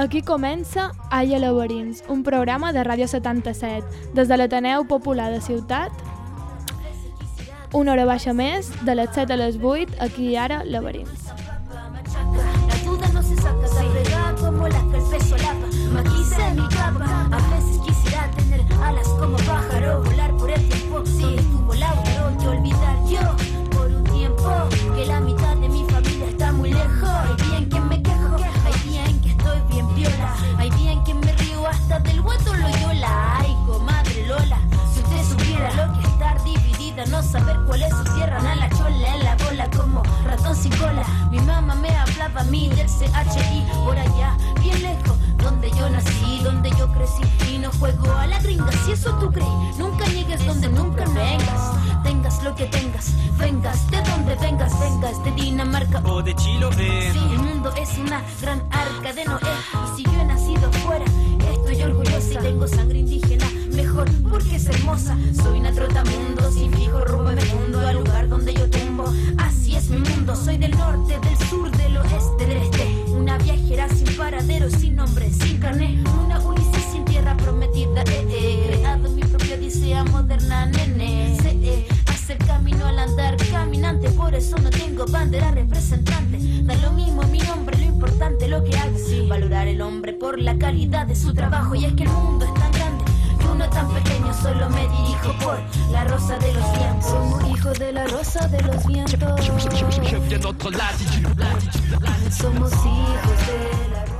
Aquí comença Aya Laberins, un programa de Ràdio 77, des de l'Ateneu Popular de Ciutat. Una hora baixa més, de les 7 a les 8, aquí ara, Laberins. CHI por allá, bien lejos, donde yo nací, donde yo crecí. Y no juego a la gringa, si eso tú crees. Nunca llegues donde nunca vengas. Tengas lo que tengas, vengas de donde vengas, vengas de Dinamarca o de Chiloé. Sí, el mundo es una gran arca de Noé. Y si yo he nacido fuera, estoy orgullosa y tengo sangre indígena. Mejor porque es hermosa. Soy una trotamundo, sin fijo rumbo en el mundo, al lugar donde yo tumbo. Así es mi mundo. Soy del norte, del sur, sin nombre, sin carné. Una Ulises sin tierra prometida. Eh, eh. Creado mi propia odisea moderna, nene. Eh, hacer camino al andar caminante. Por eso no tengo bandera representante. Da lo mismo mi nombre, lo importante lo que haga. Valorar el hombre por la calidad de su trabajo. Y es que el mundo es tan grande. Uno tan pequeño solo me dirijo por la rosa de los vientos. Somos hijos de la rosa de los vientos. Somos hijos de la rosa de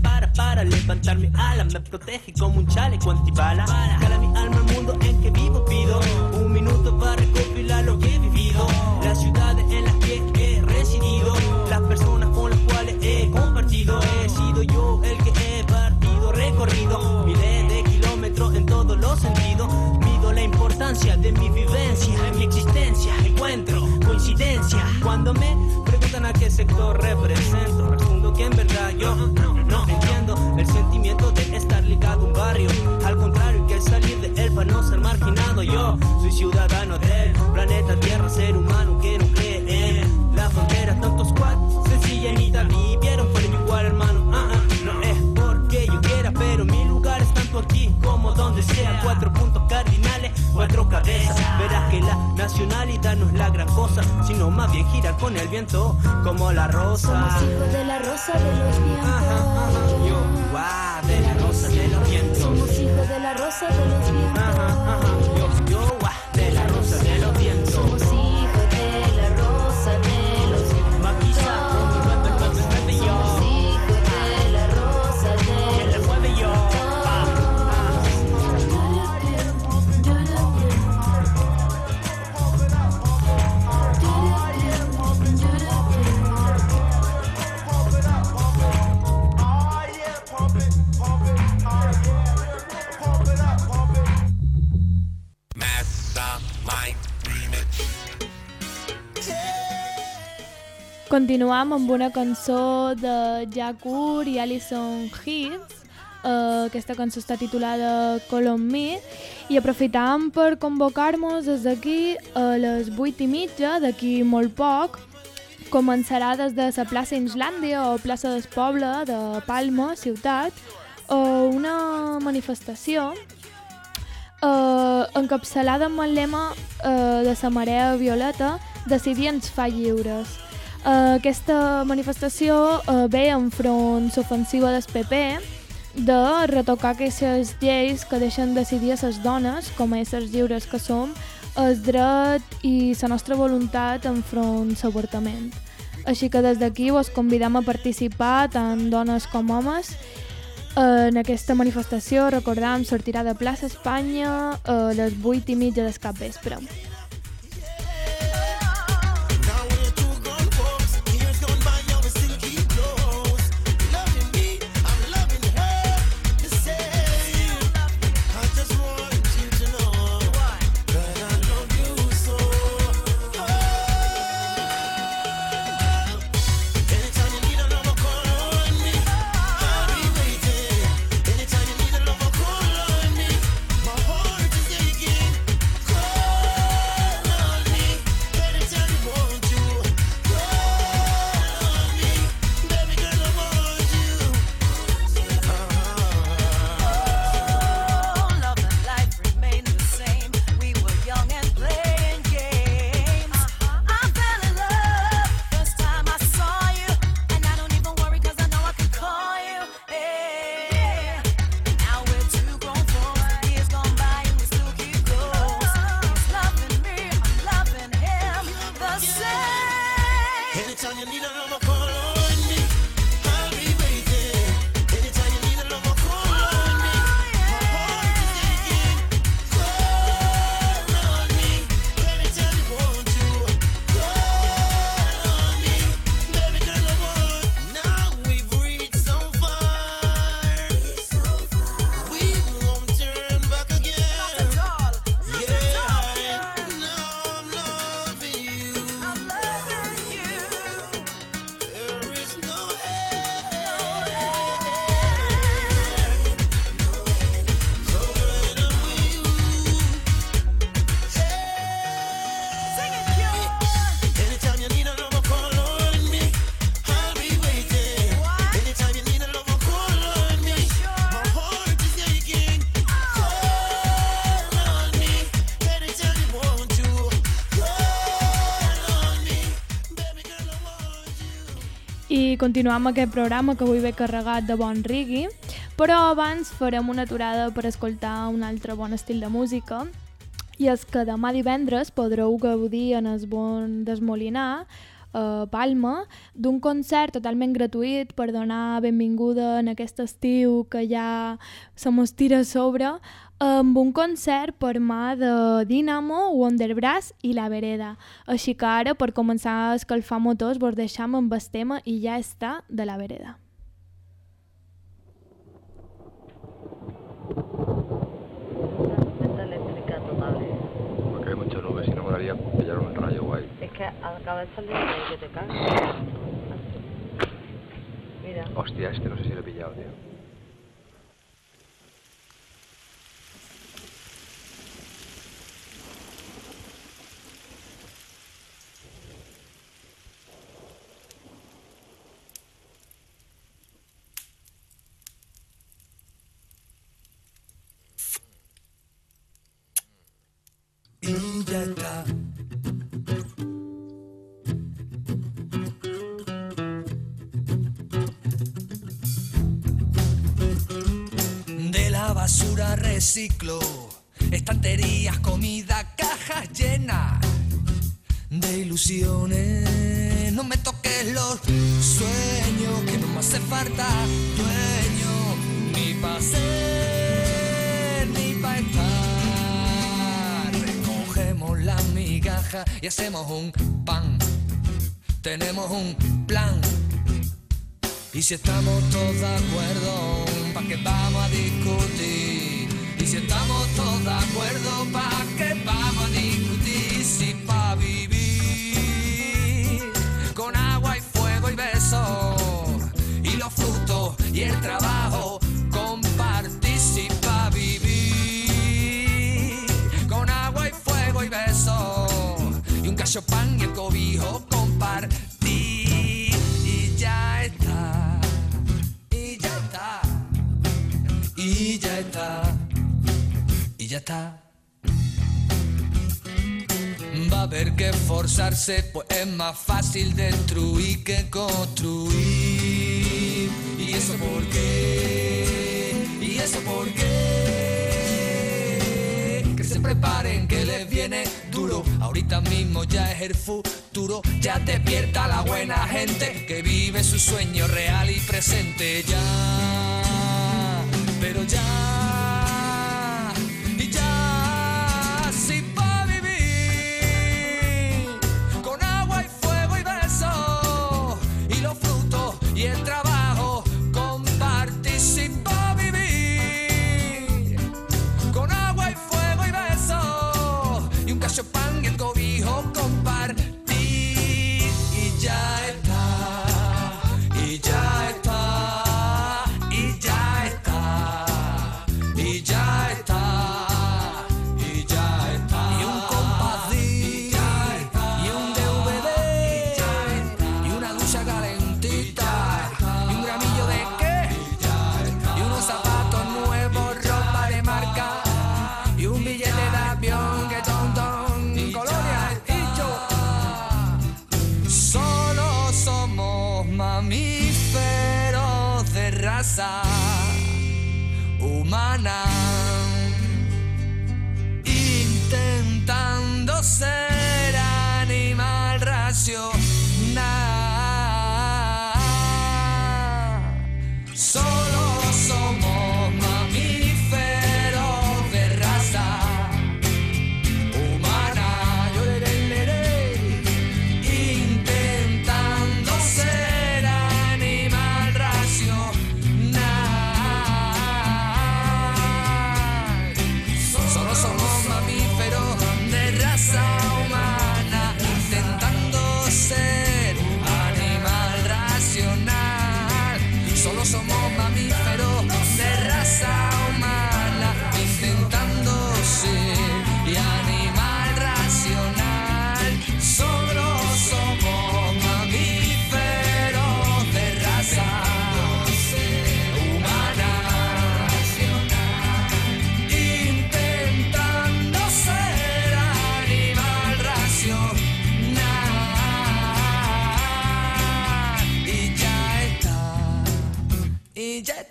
para levantar mi ala Me protege como un chaleco antibala Cala mi alma al mundo en que vivo pido Un minuto para recopilar lo que he vivido. Las ciudades en las que he residido Las personas con las cuales he compartido. He sido yo el que he partido recorrido Miles de kilómetros en todos los sentidos. Mido la importancia de mi vivencia En mi existencia. Encuentro coincidencia. Cuando me preguntan a qué sector represento Respondo que en verdad yo sentimiento de estar ligado a un barrio. Al contrario que salir de él para no ser marginado Yo soy ciudadano del planeta Tierra Ser humano que no cree en la frontera Tantos squad, sencillanita Vivieron por igual hermano. Ah, ah, No es porque yo quiera Pero mi lugar es tanto aquí como donde sea. Cuatro puntos cardinales, cuatro cabezas Verás que la nacionalidad no es la gran cosa Sino más bien girar con el viento Como la rosa Somos hijos de la rosa de los Ajá, ajá, vientos. yo, guau, de la rosa de los vientos Somos hijos de la rosa de los vientos. Ajá, Continuam amb una cançó de Jakur i Alison Hits. Uh, aquesta cançó està titulada Call on Me i aprofitam per convocar-nos des d'aquí a les 8 i mitja, d'aquí molt poc, començarà des de la plaça Islàndia o plaça del Poble de Palma, ciutat, uh, una manifestació uh, encapçalada amb el lema uh, de la marea violeta Decidir ens fa lliures. Uh, aquesta manifestació uh, ve enfront l'ofensiva del PP de retocar aquestes lleis que deixen decidir a les dones, com a éssers lliures que som, el dret i la nostra voluntat enfront l'avortament. Així que des d'aquí vos convidam a participar, tant dones com homes, en aquesta manifestació, recordam, sortirà de plaça Espanya a les 8 i mitja del cap vespre. Continuem aquest programa que avui ve carregat de bon rigui, però abans farem una aturada per escoltar un altre bon estil de música i és que demà divendres podreu gaudir en el bon desmolinar a Palma d'un concert totalment gratuït per donar benvinguda en aquest estiu que ja se mos tira a sobre amb un concert per mà de Dynamo, Wonderbrass i La Vereda. Així que ara, per començar a escalfar motors, vos deixam amb el tema i ja està de La Vereda. Porque hay muchas nubes y no molaría pillar un rayo guay. Es que acaba de salir que te cagas. Mira, Hostia, este no sé si lo he pillado, tío. Reciclo, estanterías, comida, cajas llenas de ilusiones. No me toques los sueños, que no me hace falta dueño, ni pa' ser, ni pa' estar. Recogemos la migaja y hacemos un pan. Tenemos un plan. Y si estamos todos de acuerdo, ¿pa' qué vamos a discutir? Y si estamos todos de acuerdo, ¿pa' qué vamos a discutir? Si pa' vivir con agua y fuego y besos y los frutos y el trabajo compartir si pa' vivir. Con agua y fuego y besos y un cacho pan y el cobijo compartir. Y ya está y ya está Va a haber que esforzarse, pues es más fácil destruir que construir. ¿Y eso por qué? ¿Y eso por qué? Que se preparen, que les viene duro. Ahorita mismo ya es el futuro. Ya despierta la buena gente que vive su sueño real y presente. Ya, pero ya, vai estar.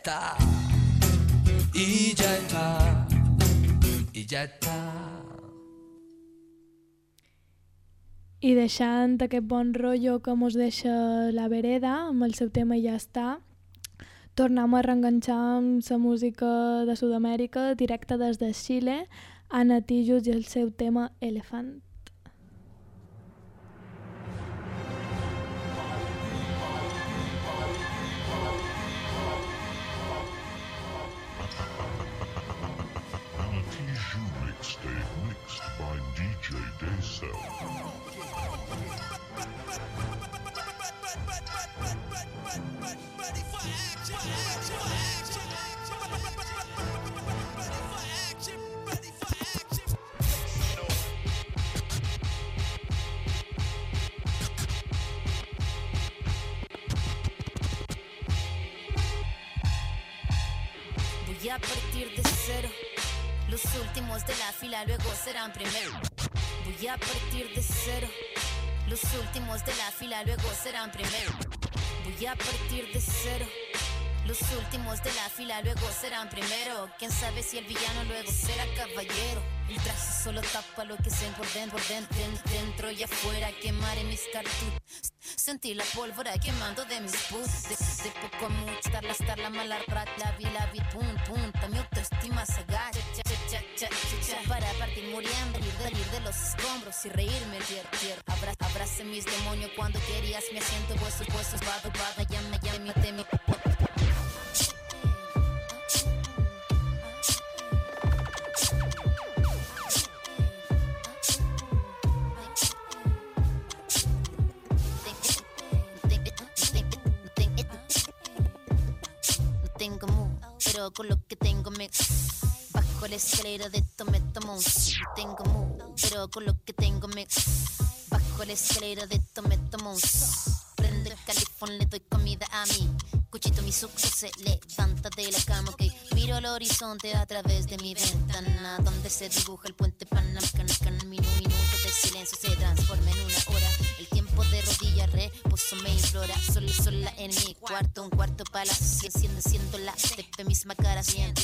Está. Y ya está. Y ya está. I deixant aquest bon rotllo que mos deixa la vereda amb el seu tema ja està, tornem a reenganxar amb la música de Sud-amèrica directa des de Xile, Ana Tijus i el seu tema Elefant. Fila luego serán primero. Voy a partir de cero. Los últimos de la fila luego serán primero. Voy a partir de cero. Los últimos de la fila luego serán primero. Quién sabe si el villano luego será caballero. El traje solo tapa lo que se por dentro, dentro, y afuera. Quemaré mis cartuchos. Sentí la pólvora quemando de mis boots. De, de poco a mucho, estar la, estar la mala rat, la vi, la vi, pum, pum. Mi autoestima se agacha. Cha, cha, cha. Para partir muriendo, salir de, los escombros y reírme tier, tier. Abra, mis demonios cuando querías mi asiento. Huesos, huesos, vado, vado, llame, llame, teme. Escalera de esto me tomo un tengo mu, pero con lo que tengo me bajo la escalera de esto me tomo un Prendo el califón, le doy comida a mí. Cuchito mi suco se levanta de la cama, ok. Miro al horizonte a través de mi ventana, donde se dibuja el puente Panamericano. Minuto, minuto de silencio se transforma en una hora. El tiempo de rodillas reposo me implora. Sola, sola en mi cuarto, un cuarto para la siendo, siendo la de misma cara, bien,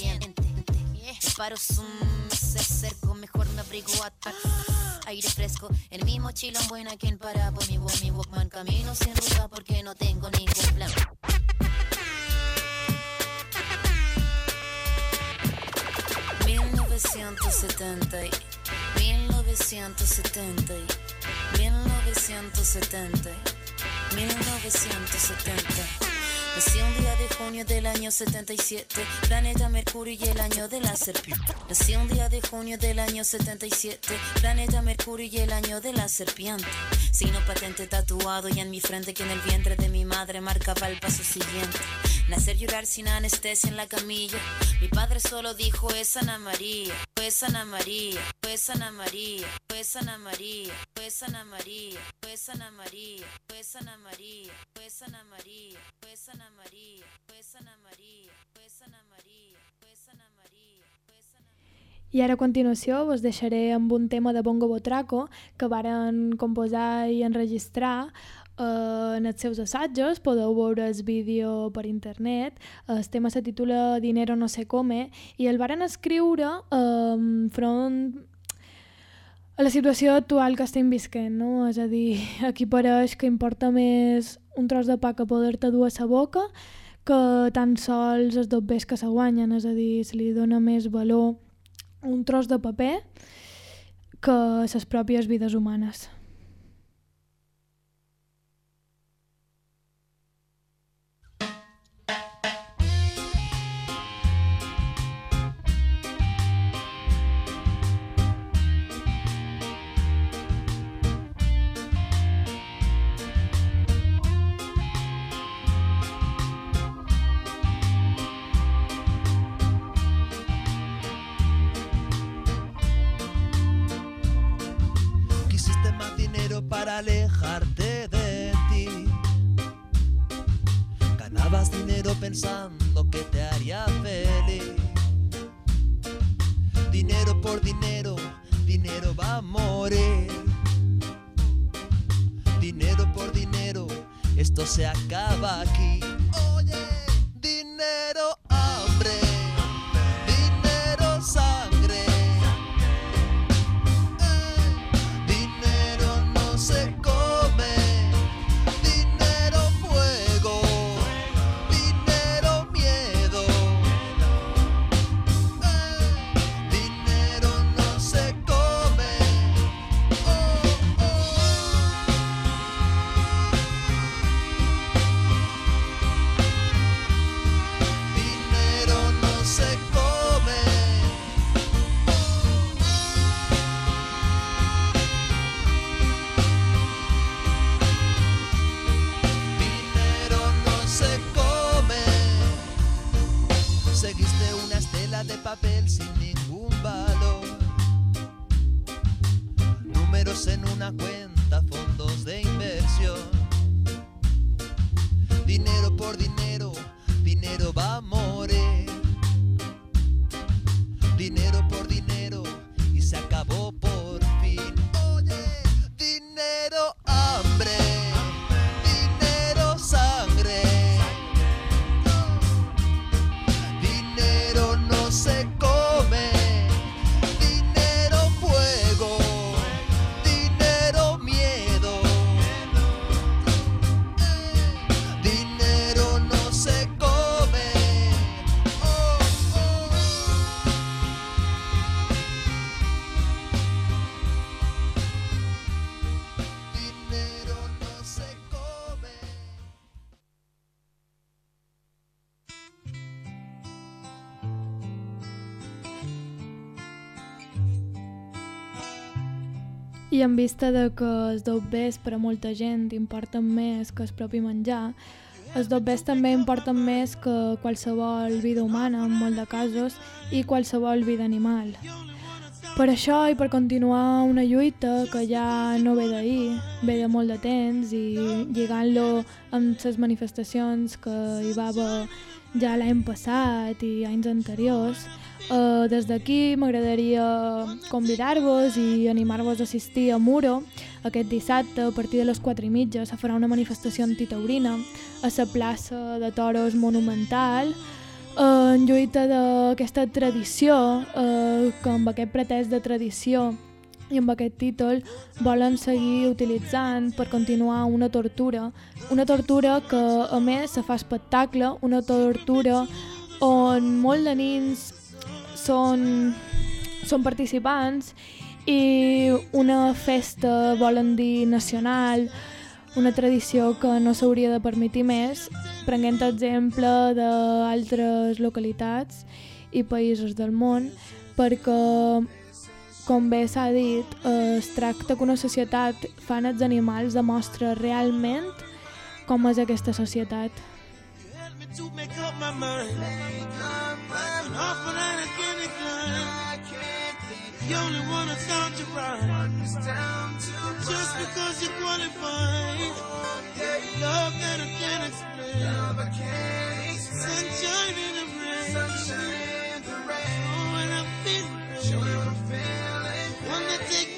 bien, bien. Me paro, zoom, se acerco, mejor me abrigo a aire fresco. En mi mochila buena quien para por mi, mi Walkman. Camino sin ruta porque no tengo ningún plan. Mil novecientos setenta y- 1970 y- 1970 y- 1970 Nací un día de junio del año 77 Planeta Mercurio y el año de la serpiente. Nací un día de junio del año 77 Planeta Mercurio y el año de la serpiente. Signo patente tatuado y en mi frente Que en el vientre de mi madre marcaba el paso siguiente. Nacer llorar sin anestesia en la camilla. Mi padre solo dijo es Ana María Es Ana María Es Ana María Es Ana María Es Ana María Es Ana María Es Ana María Es Ana María Es Ana María Es Ana María Es Ana María Es Ana María Es Ana I ara a continuació vos deixaré amb un tema de Bongo Botraco que varen composar i enregistrar eh, en els seus assajos. Podeu veure el vídeo per internet. El tema se titula Dinero no se come i el varen escriure eh, front a la situació actual que estem visquent, no? És a dir, aquí pareix que importa més un tros de pa que poder-te dur a sa boca que tan sols els dobbers que se guanyen, és a dir, se li dona més valor un tros de paper que les pròpies vides humanes. Alejarte de ti. Ganabas dinero pensando que te haría feliz. Dinero por dinero, dinero va a morir. Dinero por dinero, esto se acaba aquí. I en vista de que els dobbers per a molta gent importen més que el propi menjar, els dobbers també importen més que qualsevol vida humana, en molt de casos, i qualsevol vida animal. Per això i per continuar una lluita que ja no ve d'ahir, ve de molt de temps i lligant-lo amb les manifestacions que hi va haver ja l'any passat i anys anteriors, eh, des d'aquí m'agradaria convidar-vos i animar-vos a assistir a Muro aquest dissabte a partir de les 4 i mitja se farà una manifestació antitaurina a la plaça de Toros Monumental eh, en lluita d'aquesta tradició eh, que amb aquest pretès de tradició i amb aquest títol volen seguir utilitzant per continuar una tortura. Una tortura que a més se fa espectacle, una tortura on molt de nins són, són participants i una festa, volen dir, nacional, una tradició que no s'hauria de permetre més, prenent exemple d'altres localitats i països del món, perquè, com bé s'ha dit, es tracta que una societat fan els animals demostra realment com és aquesta societat. to make up my mind. Often and again again. the only one that's down to right. Just because you're qualified, love that I can't explain. Sunshine in the rain. Sunshine in the rain. Oh, and I feel it. One that takes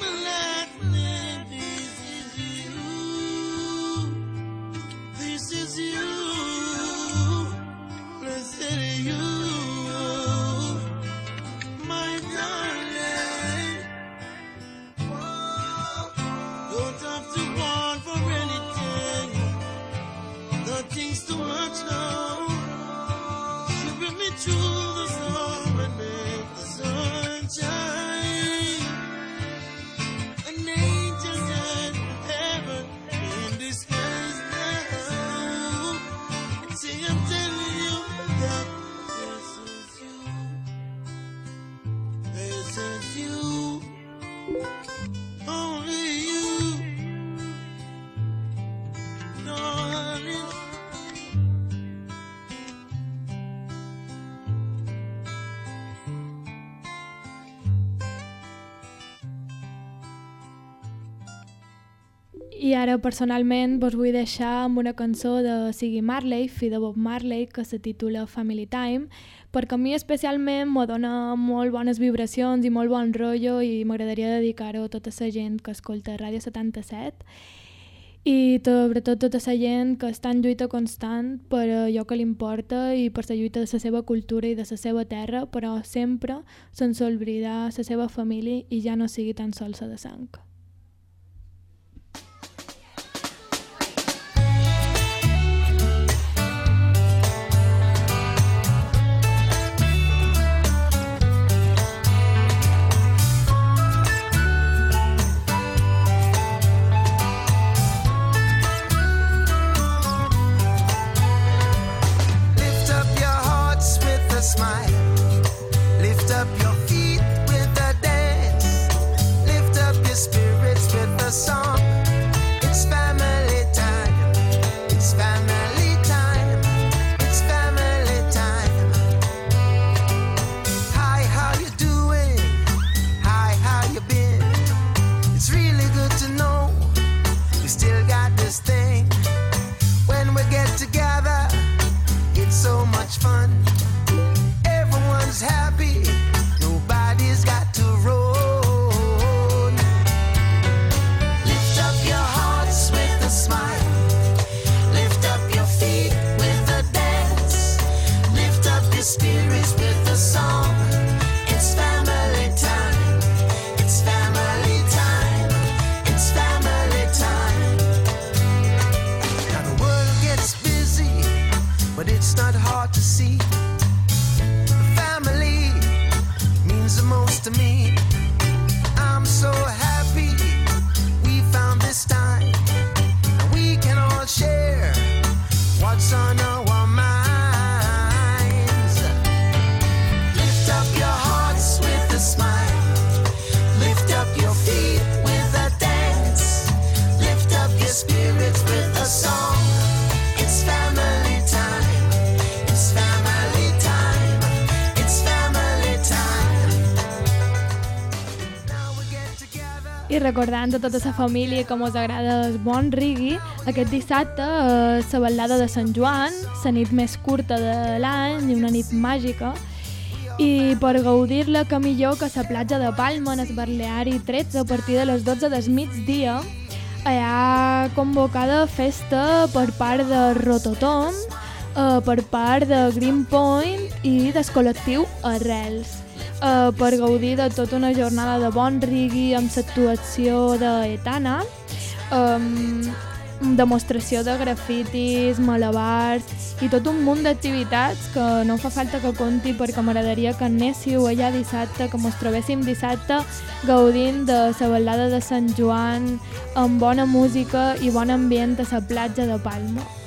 ara, personalment, vos vull deixar amb una cançó de Siggy Marley, fi de Bob Marley, que se titula Family Time, perquè a mi especialment me dona molt bones vibracions i molt bon rotllo i m'agradaria dedicar-ho a tota la gent que escolta Ràdio 77 i sobretot tota la gent que està en lluita constant per allò que li importa i per la lluita de la seva cultura i de la seva terra, però sempre sense oblidar la seva família i ja no sigui tan sols de sang. I recordant a tota la família que mos agrada el bon rigui, aquest dissabte eh, la ballada de Sant Joan, la nit més curta de l'any i una nit màgica, i per gaudir-la que millor que la platja de Palma en el Barleari 13 a partir de les 12 del migdia hi ha convocada festa per part de Rototom, eh, per part de Greenpoint i del col·lectiu Arrels eh, per gaudir de tota una jornada de bon rigui amb l'actuació d'Etana, um, demostració de grafitis, malabars i tot un munt d'activitats que no fa falta que conti perquè m'agradaria que anéssiu allà dissabte, que mos trobéssim dissabte gaudint de la ballada de Sant Joan amb bona música i bon ambient a la platja de Palma.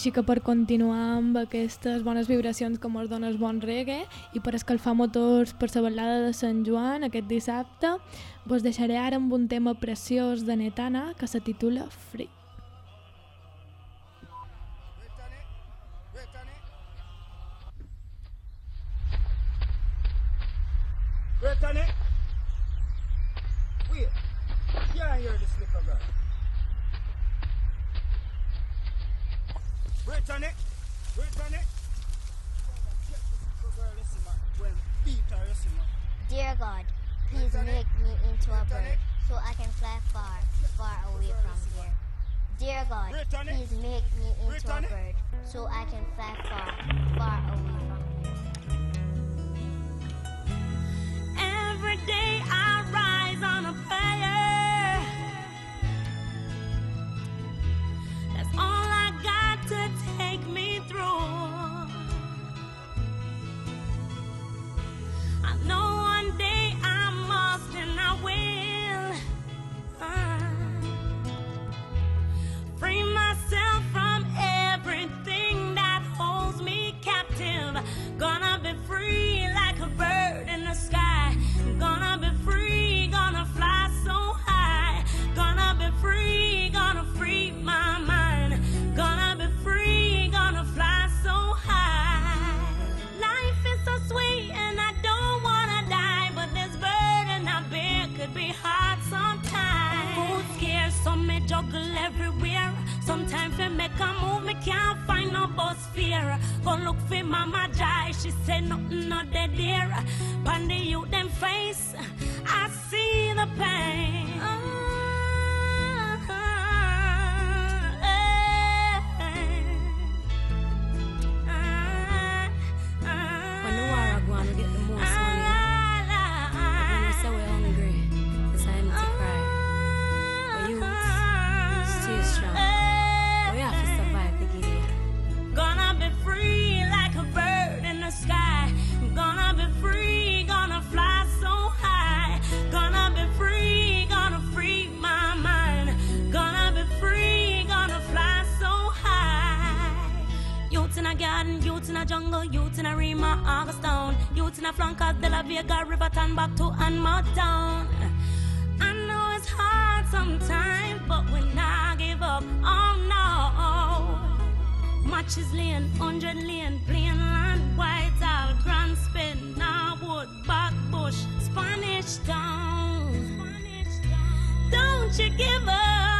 Així que per continuar amb aquestes bones vibracions que mos dona el bon reggae i per escalfar motors per la ballada de Sant Joan aquest dissabte, vos deixaré ara amb un tema preciós de Netana que se titula Free. Brittany? Wait. Yeah, I this Brittany? Brittany? Dear God, please make me into a bird so I can fly far, far away from here. Dear God, please make me into a bird so I can fly far, far away from here. Rima, Augustone. Youth in a flankers, De La Vega, Riverton, back to Anmar Town. I know it's hard sometimes, but we not give up. Oh no. Matches lane, hundred lane, plain land, white out, grand spin, Norwood, back bush, Spanish town. Don't you give up.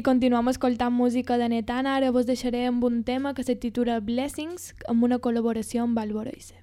I continuem escoltant música de Netana. Ara vos deixaré amb un tema que se titula Blessings, amb una col·laboració amb Alvoroise.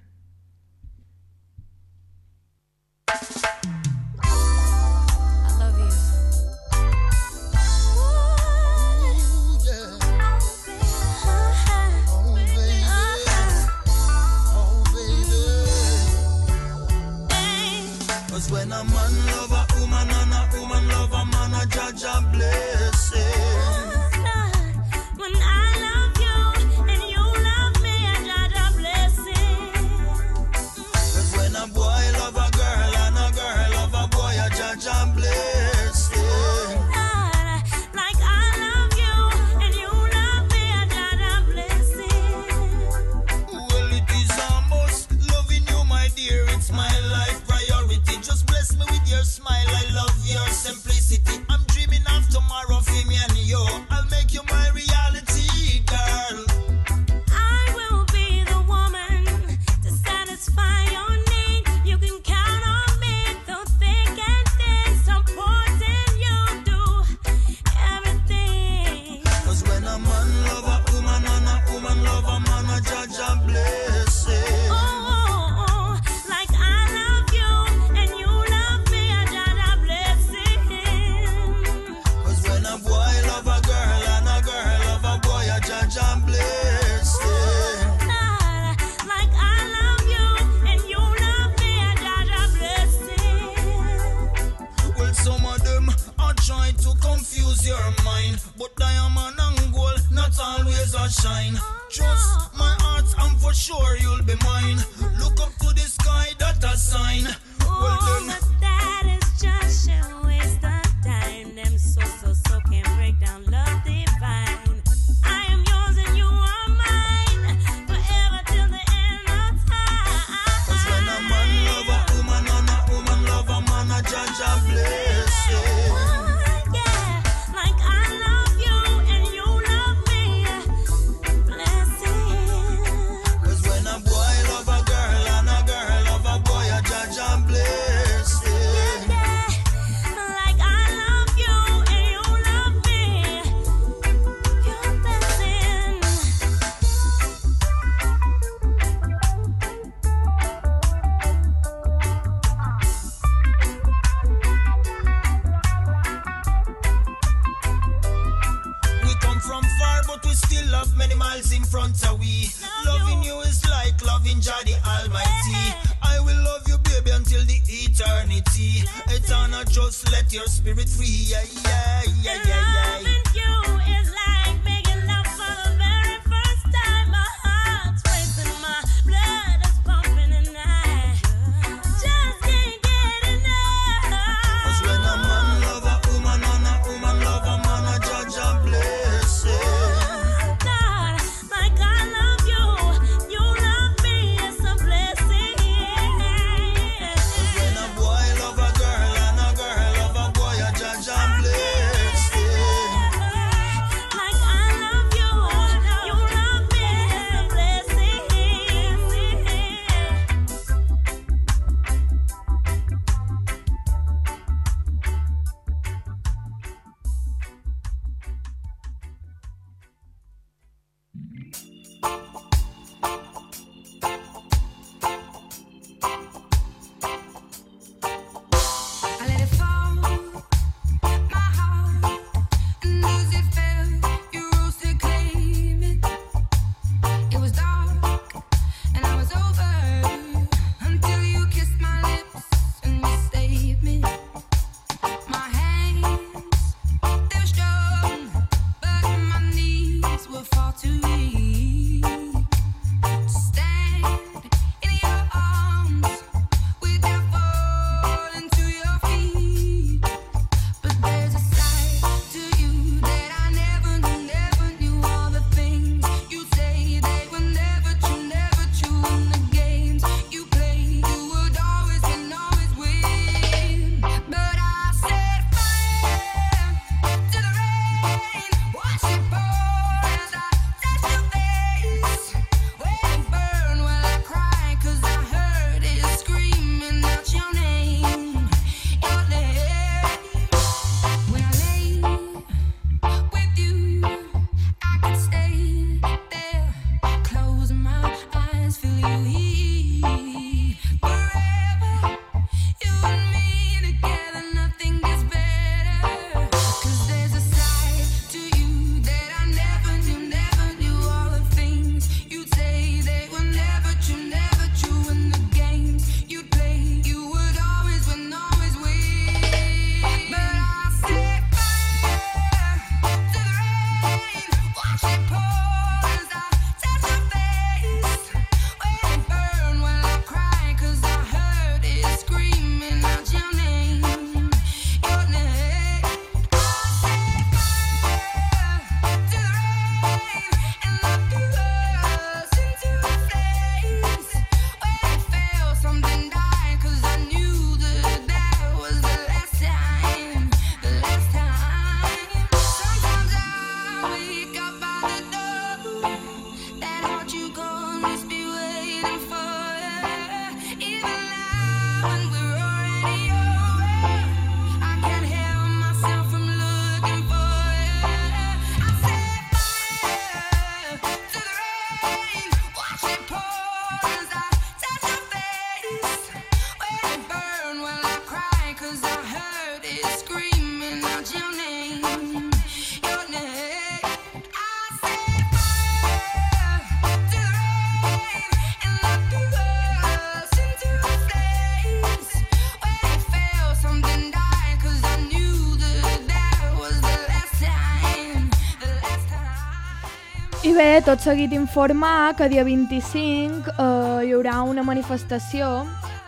Bé, tot seguit informar que dia 25 eh, hi haurà una manifestació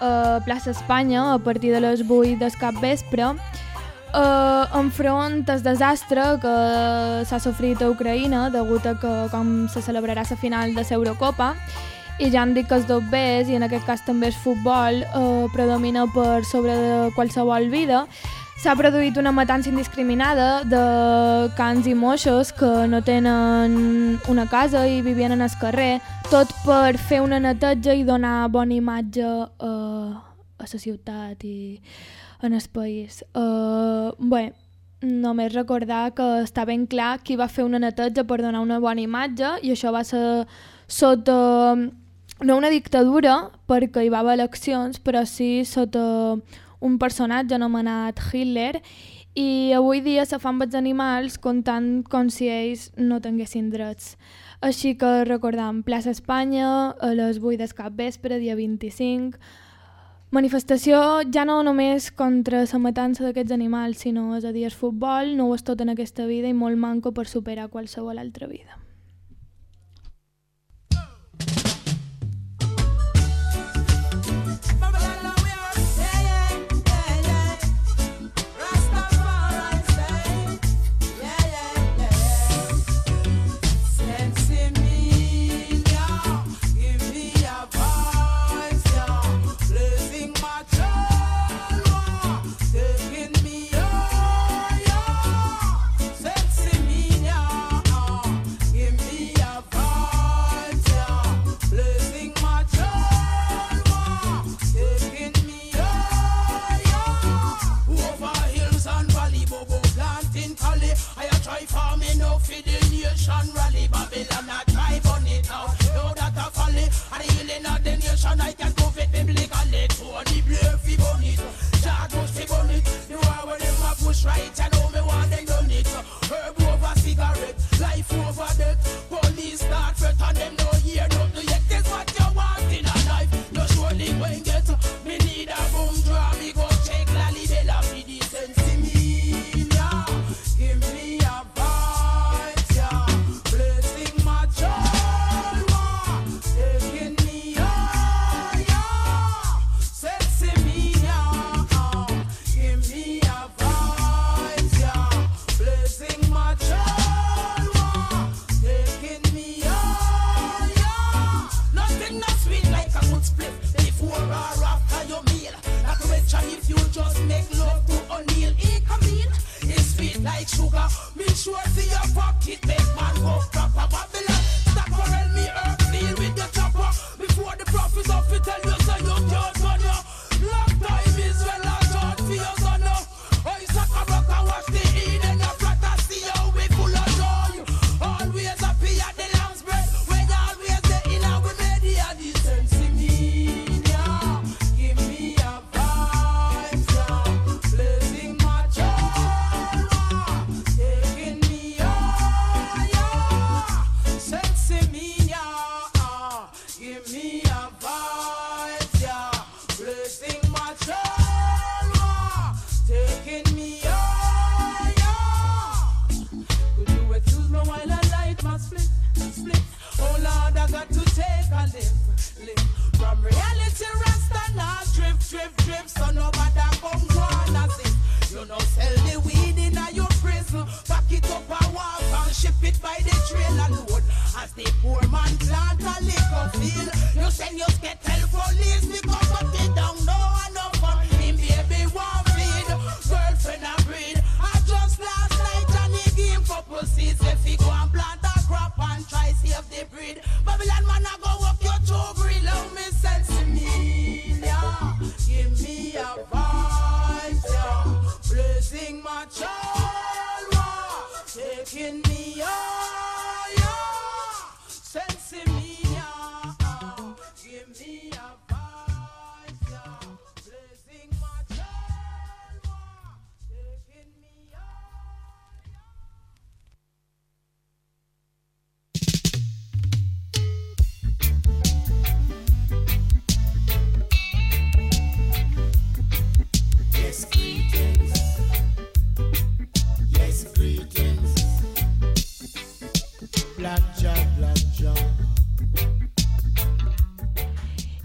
a plaça Espanya a partir de les 8 del cap vespre eh, enfront el desastre que s'ha sofrit a Ucraïna degut a que com se celebrarà la final de l'Eurocopa i ja han dit que els dobbers, i en aquest cas també el futbol, eh, predomina per sobre de qualsevol vida. S'ha produït una matança indiscriminada de cans i moixos que no tenen una casa i vivien en el carrer, tot per fer una neteja i donar bona imatge a, a la ciutat i en el país. Uh, bé, només recordar que està ben clar qui va fer una neteja per donar una bona imatge i això va ser sota no una dictadura perquè hi va haver eleccions però sí sota un personatge anomenat Hitler i avui dia se fan els animals comptant com si ells no tinguessin drets. Així que recordam, plaça Espanya, a les 8 del cap vespre, dia 25, Manifestació ja no només contra la matança d'aquests animals, sinó, és a dir, el futbol no ho és tot en aquesta vida i molt manco per superar qualsevol altra vida.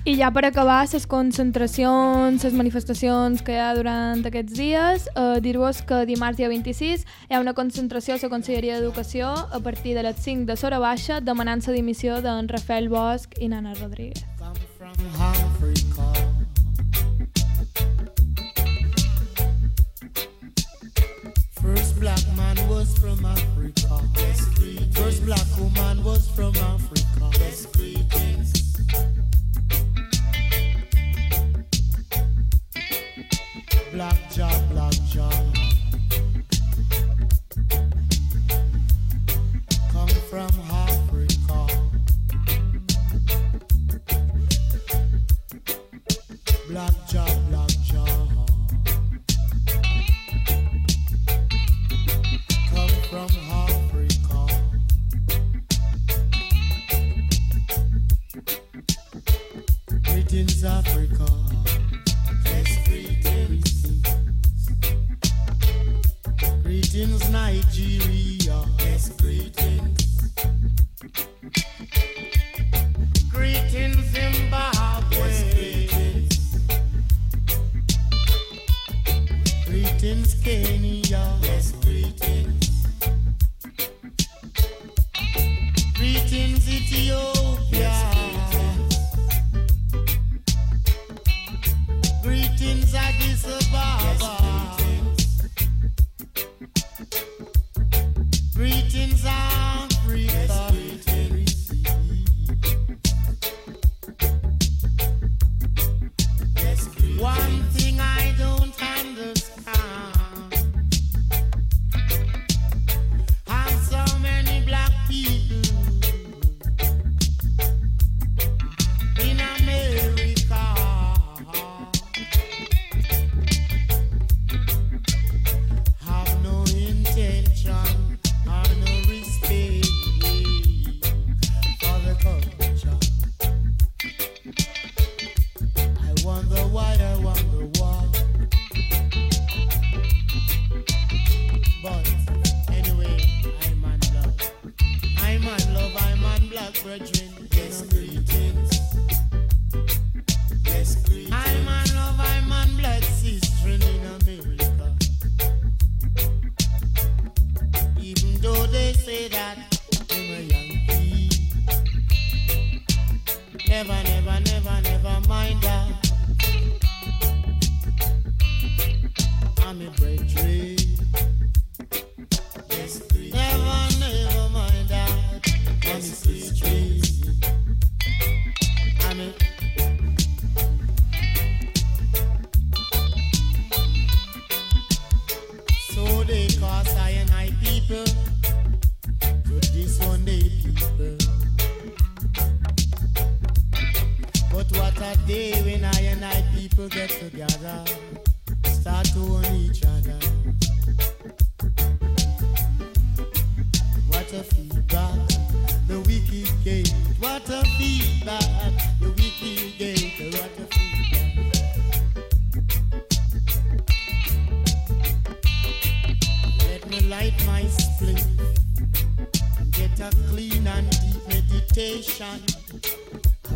I ja per acabar, les concentracions, les manifestacions que hi ha durant aquests dies, eh, dir-vos que dimarts dia 26 hi ha una concentració a la Conselleria d'Educació a partir de les 5 de Sora Baixa demanant la dimissió d'en Rafael Bosch i Nana Rodríguez. First black man was from Africa. Black woman was from Africa.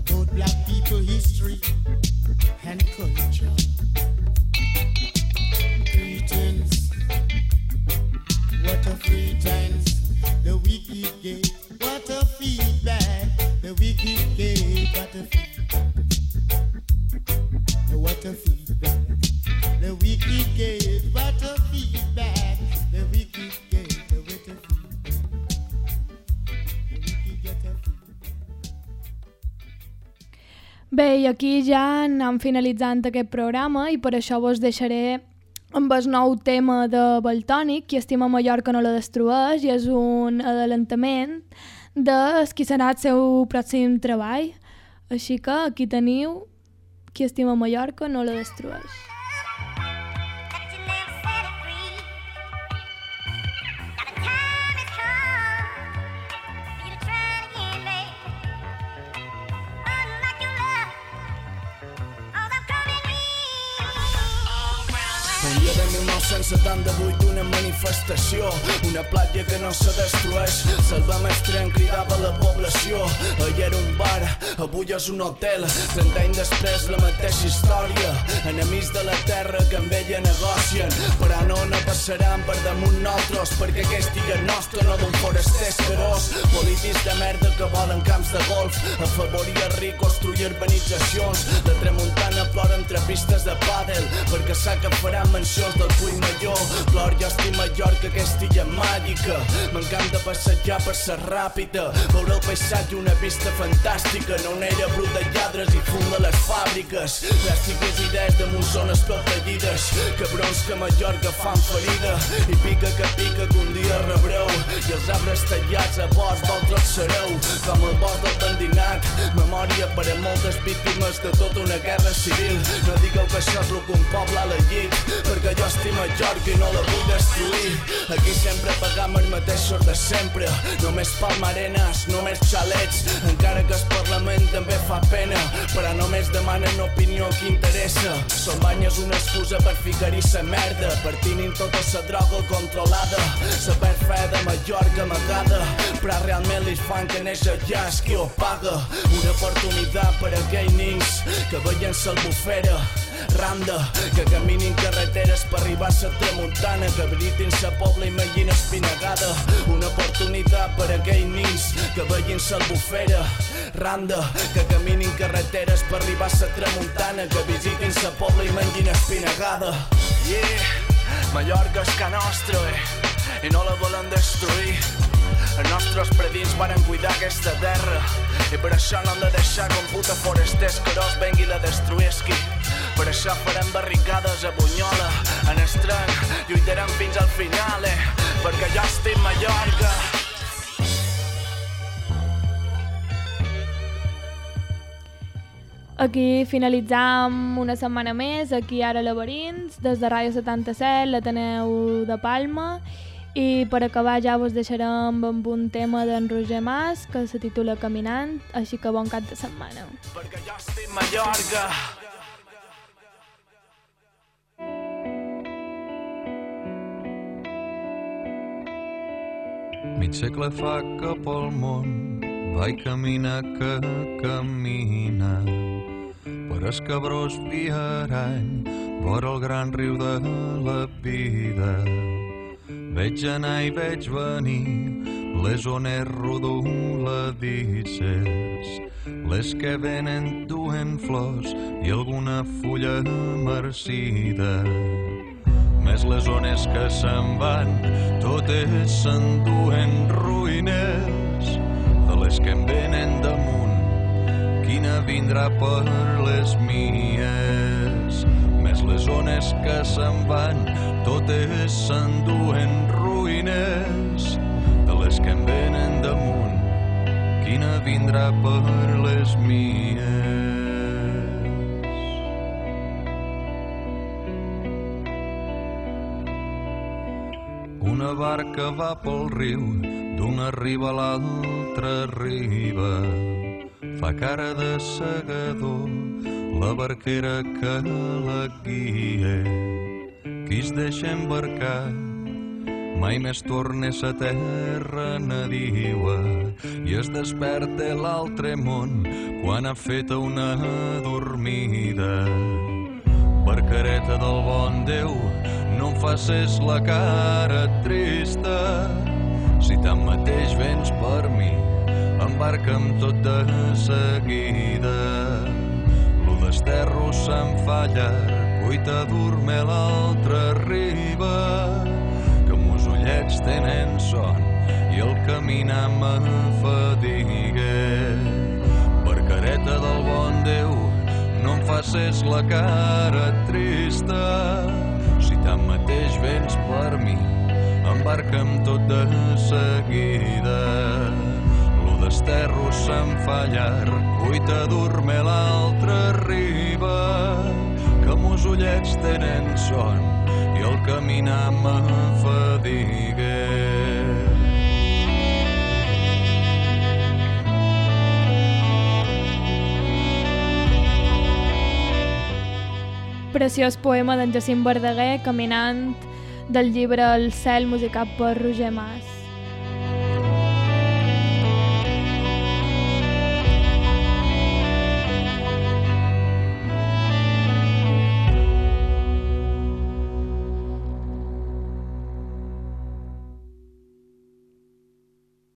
About black people history and culture. I aquí ja anem finalitzant aquest programa i per això vos deixaré amb el nou tema de Baltònic, qui estima Mallorca no la destrueix, i és un adelantament de qui serà el seu pròxim treball. Així que aquí teniu qui estima Mallorca no la destrueix. 1978 una manifestació. Una platja que no se destrueix. Salva tren cridava la població. Ahir era un bar, avui és un hotel. 30 anys després la mateixa Enemics de la terra que amb ella negocien Però no no passaran per damunt nosaltres Perquè aquest dia nostre no d'un foraster escarós Polítics de merda que volen camps de golf Afavorir el ric, construir urbanitzacions. La tramuntana plora entre pistes de pàdel perquè sa que faran mencions del Major. Plor jo estic Mallorca, aquesta illa màgica. M'encanta passejar per ser ràpida Veure el paisatge, una vista fantàstica. No era brut de lladres i fum de les fàbriques. Plàstiques idees damunt zones protegides Cabrons que a Mallorca fan ferida I pica que pica que un dia rebreu I els arbres tallats a bosc vosaltres sereu Com el bosc del Bandinat Memòria per a moltes víctimes de tota una guerra civil. No digueu que això és el que un poble ha elegit Perquè jo estic Mallorca i no la vull destruir. Aquí sempre pagam els mateixos de sempre Només palmarenes, només xalets Encara que el Parlament també fa pena Però només demanen opinió que interessa Són banyes una excusa per ficar-hi sa merda. Partint tota sa droga controlada. Saber fer de Mallorca amagada. Però realment li fan que neix allà és qui ho paga. Una oportunitat per a aquells nins que veien s'albufera Randa, que caminin carreteres per arribar a sa tramuntana que habilitin sa pobla imagina espinagada una oportunitat per a aquells nins que veien s'albufera Randa, que caminin carreteres per arribar a sa tramuntana que visitin sa pobla imagina espinagada Yeah, Mallorca és ca nostra eh? i no la volen destruir els nostres predins varen cuidar aquesta terra i per això no han de deixar que un puta forasters carós vengui la destruïsqui. Per això farem barricades a Bunyola, en estren, lluitarem fins al final, eh? Perquè jo estic Mallorca. Aquí finalitzam una setmana més, aquí ara Laberins, des de Ràdio 77, l'Ateneu de Palma, i per acabar ja vos deixarem amb un tema d'en Roger Mas que se titula Caminant, així que bon cap de setmana. Perquè jo estic Mallorca. Mig segle fa que pel món vaig caminar que camina per escabrós viarany vora el gran riu de la vida. Veig anar i veig venir les ones rodoladisses, les que venen duen flors i alguna fulla marcida. Més les ones que se'n van, totes s'enduen ruïnes de les que em venen damunt. Quina vindrà per les mies? Més les ones que se'n van, totes s'enduen ruïnes de les que em venen damunt. Quina vindrà per les mies? Una barca va pel riu, d'una riba a l'altra riba. Fa cara de segador, la barquera que la guia. Qui es deixa embarcar, mai més tornes a terra nadiua i es desperta l'altre món quan ha fet una dormida. Barcareta del bon Déu, no em facis la cara trista. Si tanmateix vens per mi, embarca'm tot de seguida. Lo desterro se'n fa llarg, cuita dorme l'altra riba, que mos ullets tenen son i el caminar m'afadiga. Barcareta del bon Déu, no em facis la cara trista. Embarca'm tot de seguida. Lo desterro se'n fa llarg, dorme a l'altra riba, que mos ullets tenen son i el caminar m'afadiga. preciós poema d'en Jacint Verdaguer, caminant del llibre El cel musicat per Roger Mas.